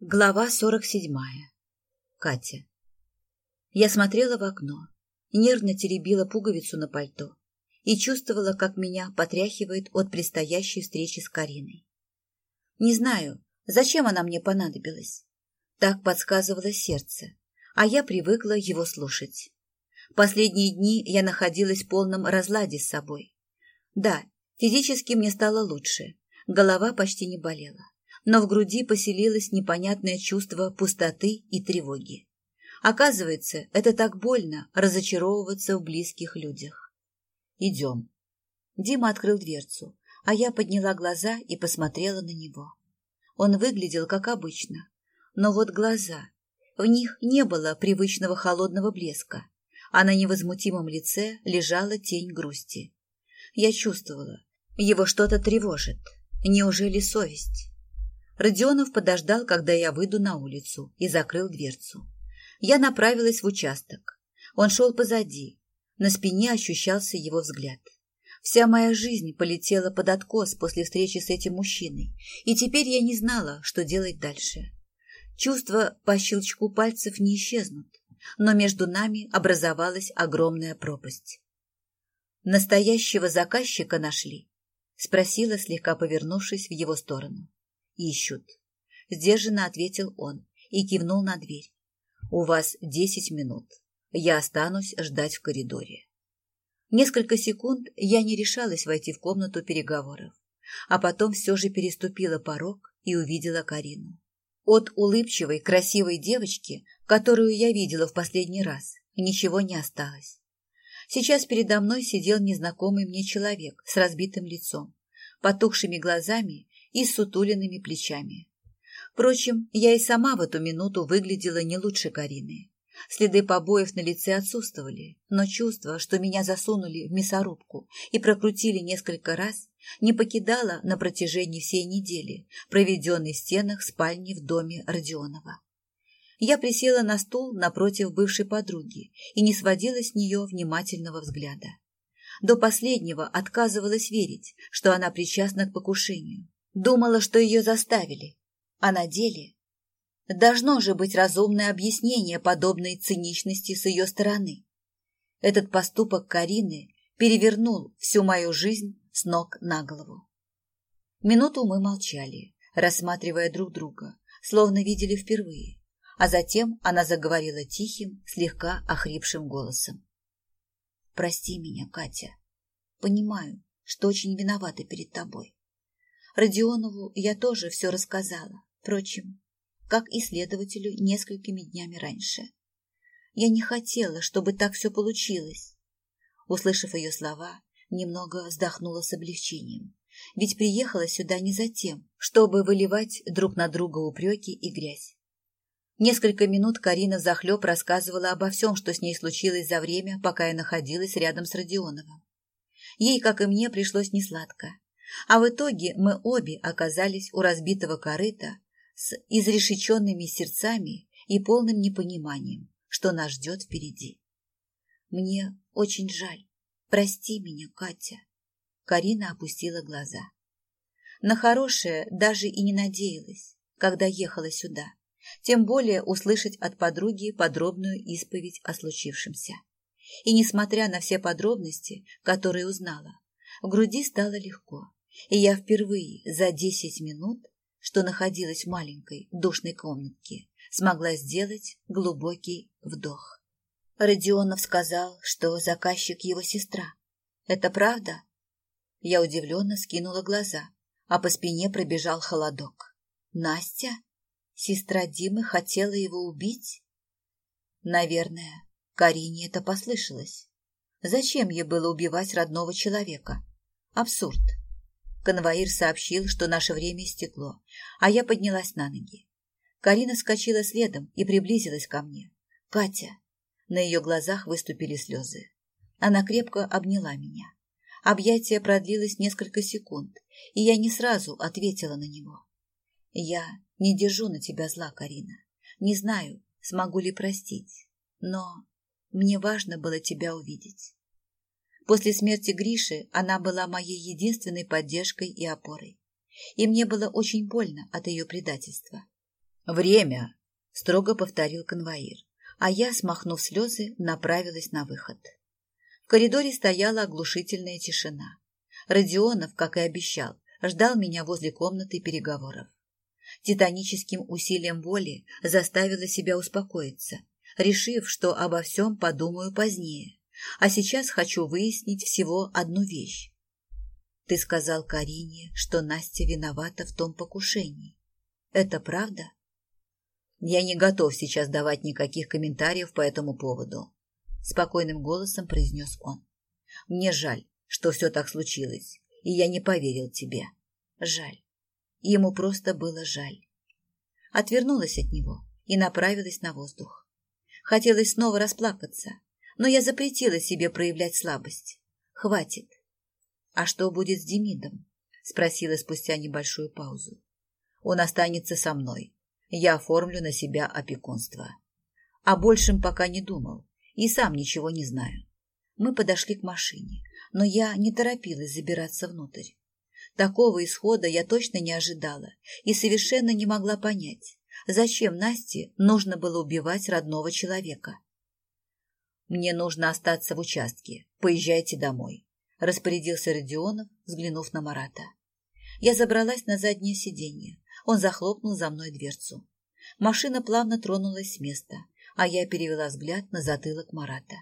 Глава сорок седьмая. Катя. Я смотрела в окно, нервно теребила пуговицу на пальто и чувствовала, как меня потряхивает от предстоящей встречи с Кариной. Не знаю, зачем она мне понадобилась. Так подсказывало сердце, а я привыкла его слушать. Последние дни я находилась в полном разладе с собой. Да, физически мне стало лучше, голова почти не болела но в груди поселилось непонятное чувство пустоты и тревоги. Оказывается, это так больно разочаровываться в близких людях. «Идем». Дима открыл дверцу, а я подняла глаза и посмотрела на него. Он выглядел как обычно, но вот глаза. В них не было привычного холодного блеска, а на невозмутимом лице лежала тень грусти. Я чувствовала, его что-то тревожит. Неужели совесть? Родионов подождал, когда я выйду на улицу, и закрыл дверцу. Я направилась в участок. Он шел позади. На спине ощущался его взгляд. Вся моя жизнь полетела под откос после встречи с этим мужчиной, и теперь я не знала, что делать дальше. Чувства по щелчку пальцев не исчезнут, но между нами образовалась огромная пропасть. «Настоящего заказчика нашли?» — спросила, слегка повернувшись в его сторону ищут. Сдержанно ответил он и кивнул на дверь. У вас десять минут. Я останусь ждать в коридоре. Несколько секунд я не решалась войти в комнату переговоров, а потом все же переступила порог и увидела Карину. От улыбчивой, красивой девочки, которую я видела в последний раз, ничего не осталось. Сейчас передо мной сидел незнакомый мне человек с разбитым лицом, потухшими глазами и сутуленными плечами. Впрочем, я и сама в эту минуту выглядела не лучше Карины. Следы побоев на лице отсутствовали, но чувство, что меня засунули в мясорубку и прокрутили несколько раз, не покидало на протяжении всей недели, проведенной в стенах спальни в доме Родионова. Я присела на стул напротив бывшей подруги и не сводила с нее внимательного взгляда. До последнего отказывалась верить, что она причастна к покушению, Думала, что ее заставили. А на деле... Должно же быть разумное объяснение подобной циничности с ее стороны. Этот поступок Карины перевернул всю мою жизнь с ног на голову. Минуту мы молчали, рассматривая друг друга, словно видели впервые, а затем она заговорила тихим, слегка охрипшим голосом. «Прости меня, Катя. Понимаю, что очень виновата перед тобой. Родионову я тоже все рассказала, впрочем, как и следователю несколькими днями раньше. Я не хотела, чтобы так все получилось. Услышав ее слова, немного вздохнула с облегчением. Ведь приехала сюда не за тем, чтобы выливать друг на друга упреки и грязь. Несколько минут Карина захлеб рассказывала обо всем, что с ней случилось за время, пока я находилась рядом с Родионовым. Ей, как и мне, пришлось несладко. А в итоге мы обе оказались у разбитого корыта с изрешеченными сердцами и полным непониманием, что нас ждет впереди. Мне очень жаль. Прости меня, Катя. Карина опустила глаза. На хорошее даже и не надеялась, когда ехала сюда, тем более услышать от подруги подробную исповедь о случившемся. И несмотря на все подробности, которые узнала, в груди стало легко и я впервые за десять минут, что находилась в маленькой душной комнатке, смогла сделать глубокий вдох. Родионов сказал, что заказчик его сестра. Это правда? Я удивленно скинула глаза, а по спине пробежал холодок. Настя? Сестра Димы хотела его убить? Наверное, Карине это послышалось. Зачем ей было убивать родного человека? Абсурд. Конвоир сообщил, что наше время истекло, а я поднялась на ноги. Карина скочила следом и приблизилась ко мне. «Катя!» На ее глазах выступили слезы. Она крепко обняла меня. Объятие продлилось несколько секунд, и я не сразу ответила на него. «Я не держу на тебя зла, Карина. Не знаю, смогу ли простить, но мне важно было тебя увидеть. После смерти Гриши она была моей единственной поддержкой и опорой. И мне было очень больно от ее предательства. «Время!» — строго повторил конвоир, а я, смахнув слезы, направилась на выход. В коридоре стояла оглушительная тишина. Родионов, как и обещал, ждал меня возле комнаты переговоров. Титаническим усилием воли заставила себя успокоиться, решив, что обо всем подумаю позднее. А сейчас хочу выяснить всего одну вещь. Ты сказал Карине, что Настя виновата в том покушении. Это правда? Я не готов сейчас давать никаких комментариев по этому поводу. Спокойным голосом произнес он. Мне жаль, что все так случилось, и я не поверил тебе. Жаль. Ему просто было жаль. Отвернулась от него и направилась на воздух. Хотелось снова расплакаться, но я запретила себе проявлять слабость. Хватит. А что будет с Демидом? Спросила спустя небольшую паузу. Он останется со мной. Я оформлю на себя опекунство. О большем пока не думал и сам ничего не знаю. Мы подошли к машине, но я не торопилась забираться внутрь. Такого исхода я точно не ожидала и совершенно не могла понять, зачем Насте нужно было убивать родного человека. «Мне нужно остаться в участке. Поезжайте домой», — распорядился Родионов, взглянув на Марата. Я забралась на заднее сиденье. Он захлопнул за мной дверцу. Машина плавно тронулась с места, а я перевела взгляд на затылок Марата.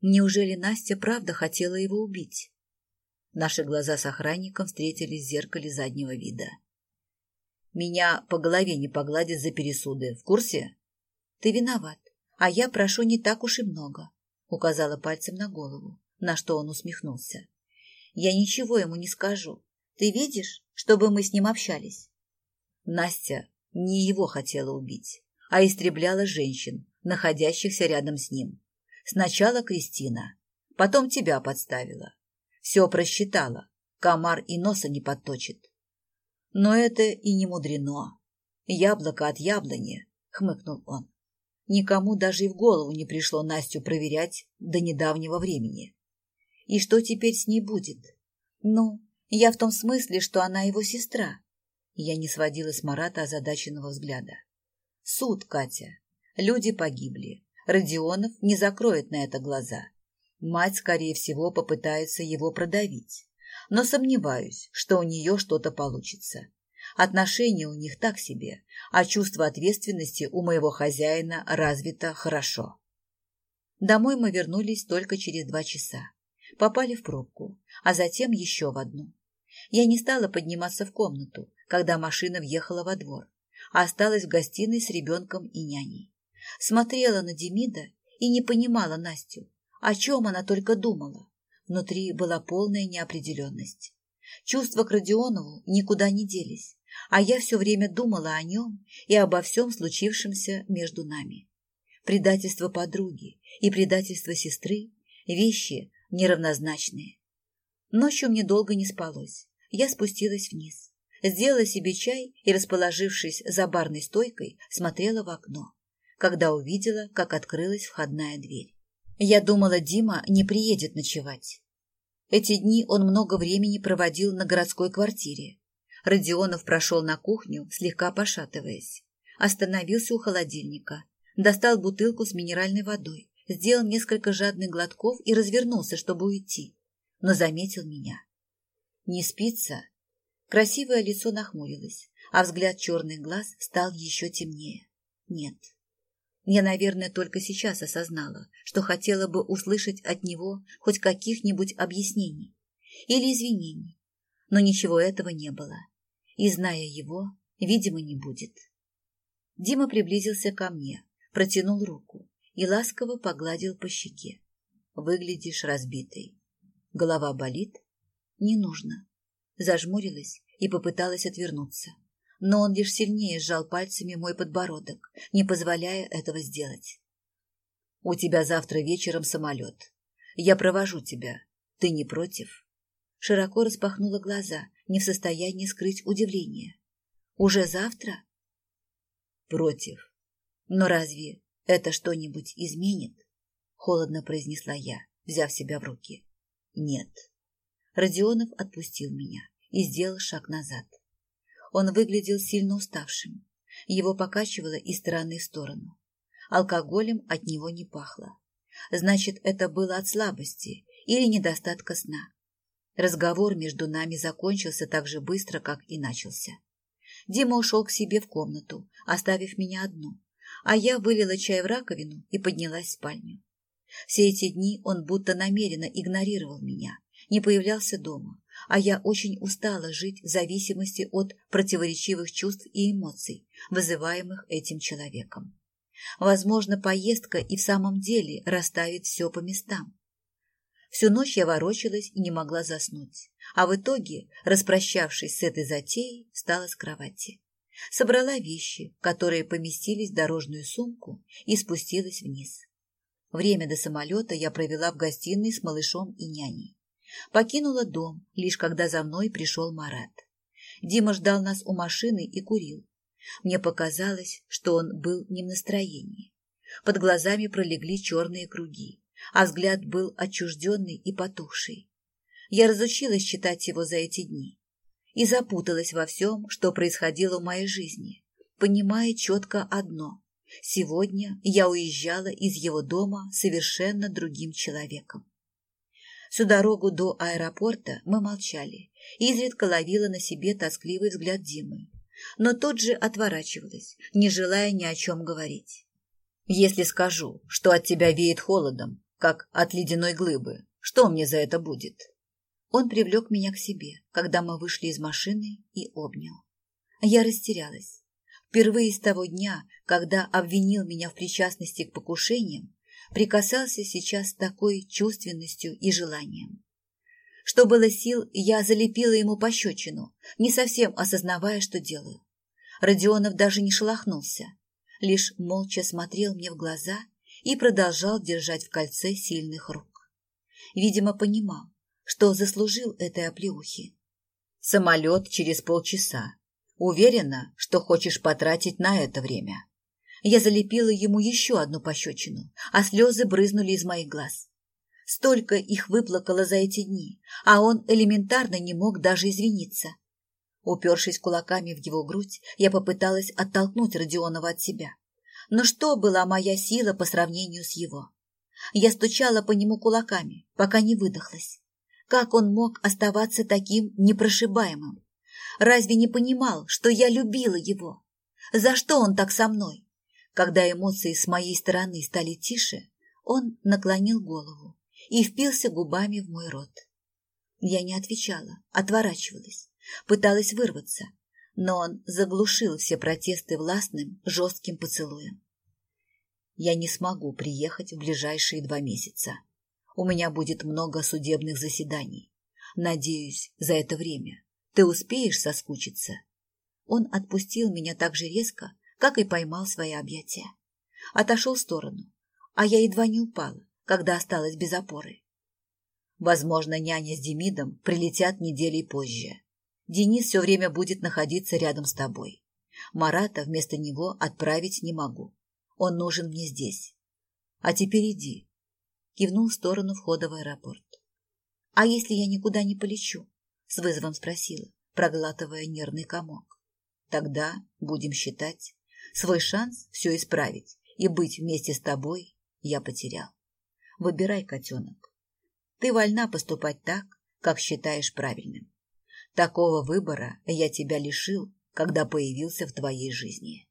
Неужели Настя правда хотела его убить? Наши глаза с охранником встретились в зеркале заднего вида. Меня по голове не погладят за пересуды. В курсе? Ты виноват, а я прошу не так уж и много, указала пальцем на голову, на что он усмехнулся. Я ничего ему не скажу. Ты видишь, чтобы мы с ним общались? Настя не его хотела убить, а истребляла женщин, находящихся рядом с ним. Сначала Кристина, потом тебя подставила. Все просчитала, комар и носа не подточит. Но это и не мудрено. Яблоко от яблони, хмыкнул он. Никому даже и в голову не пришло Настю проверять до недавнего времени. И что теперь с ней будет? Ну, я в том смысле, что она его сестра. Я не сводила с Марата озадаченного взгляда. Суд, Катя. Люди погибли. Родионов не закроет на это глаза. Мать, скорее всего, попытается его продавить. Но сомневаюсь, что у нее что-то получится. Отношения у них так себе, а чувство ответственности у моего хозяина развито хорошо. Домой мы вернулись только через два часа. Попали в пробку, а затем еще в одну. Я не стала подниматься в комнату, когда машина въехала во двор, а осталась в гостиной с ребенком и няней. Смотрела на Демида и не понимала Настю, о чем она только думала. Внутри была полная неопределенность. Чувства к Родионову никуда не делись, а я все время думала о нем и обо всем случившемся между нами. Предательство подруги и предательство сестры – вещи неравнозначные. Ночью мне долго не спалось. Я спустилась вниз, сделала себе чай и, расположившись за барной стойкой, смотрела в окно когда увидела, как открылась входная дверь. Я думала, Дима не приедет ночевать. Эти дни он много времени проводил на городской квартире. Родионов прошел на кухню, слегка пошатываясь. Остановился у холодильника, достал бутылку с минеральной водой, сделал несколько жадных глотков и развернулся, чтобы уйти, но заметил меня. Не спится? Красивое лицо нахмурилось, а взгляд черных глаз стал еще темнее. Нет, я, наверное, только сейчас осознала, что хотела бы услышать от него хоть каких-нибудь объяснений или извинений, но ничего этого не было, и, зная его, видимо, не будет. Дима приблизился ко мне, протянул руку и ласково погладил по щеке. Выглядишь разбитой. Голова болит? Не нужно. Зажмурилась и попыталась отвернуться но он лишь сильнее сжал пальцами мой подбородок, не позволяя этого сделать. «У тебя завтра вечером самолет. Я провожу тебя. Ты не против?» Широко распахнула глаза, не в состоянии скрыть удивление. «Уже завтра?» «Против. Но разве это что-нибудь изменит?» Холодно произнесла я, взяв себя в руки. «Нет». Родионов отпустил меня и сделал шаг назад. Он выглядел сильно уставшим. Его покачивало из стороны в сторону. Алкоголем от него не пахло. Значит, это было от слабости или недостатка сна. Разговор между нами закончился так же быстро, как и начался. Дима ушел к себе в комнату, оставив меня одну, а я вылила чай в раковину и поднялась в спальню. Все эти дни он будто намеренно игнорировал меня, не появлялся дома, а я очень устала жить в зависимости от противоречивых чувств и эмоций, вызываемых этим человеком. Возможно, поездка и в самом деле расставит все по местам. Всю ночь я ворочалась и не могла заснуть, а в итоге, распрощавшись с этой затеей, встала с кровати. Собрала вещи, которые поместились в дорожную сумку, и спустилась вниз. Время до самолета я провела в гостиной с малышом и няней. Покинула дом, лишь когда за мной пришел Марат. Дима ждал нас у машины и курил. Мне показалось, что он был не в настроении. Под глазами пролегли черные круги, а взгляд был отчужденный и потухший. Я разучилась читать его за эти дни и запуталась во всем, что происходило в моей жизни, понимая четко одно. Сегодня я уезжала из его дома совершенно другим человеком. Всю дорогу до аэропорта мы молчали, изредка ловила на себе тоскливый взгляд Димы, но тут же отворачивалась, не желая ни о чем говорить. «Если скажу, что от тебя веет холодом, как от ледяной глыбы, что мне за это будет?» Он привлек меня к себе, когда мы вышли из машины и обнял. Я растерялась. Впервые с того дня, когда обвинил меня в причастности к покушениям, прикасался сейчас с такой чувственностью и желанием. Что было сил, я залепила ему пощечину, не совсем осознавая, что делаю. Родионов даже не шелохнулся, лишь молча смотрел мне в глаза и продолжал держать в кольце сильных рук. Видимо, понимал, что заслужил этой оплеухи. Самолет через полчаса. Уверена, что хочешь потратить на это время. Я залепила ему еще одну пощечину, а слезы брызнули из моих глаз. Столько их выплакало за эти дни, а он элементарно не мог даже извиниться. Упершись кулаками в его грудь, я попыталась оттолкнуть Родионова от себя. Но что была моя сила по сравнению с его? Я стучала по нему кулаками, пока не выдохлась. Как он мог оставаться таким непрошибаемым? Разве не понимал, что я любила его? За что он так со мной? Когда эмоции с моей стороны стали тише, он наклонил голову и впился губами в мой рот. Я не отвечала, отворачивалась, пыталась вырваться, но он заглушил все протесты властным, жестким поцелуем. Я не смогу приехать в ближайшие два месяца. У меня будет много судебных заседаний. Надеюсь, за это время ты успеешь соскучиться. Он отпустил меня так же резко, как и поймал свои объятия. Отошел в сторону, а я едва не упала, когда осталась без опоры. Возможно, няня с Демидом прилетят недели позже. Денис все время будет находиться рядом с тобой. Марата вместо него отправить не могу. Он нужен мне здесь. А теперь иди. Кивнул в сторону входа в аэропорт. А если я никуда не полечу? С вызовом спросила, проглатывая нервный комок. Тогда будем считать, Свой шанс все исправить и быть вместе с тобой я потерял. Выбирай, котенок. Ты вольна поступать так, как считаешь правильным. Такого выбора я тебя лишил, когда появился в твоей жизни.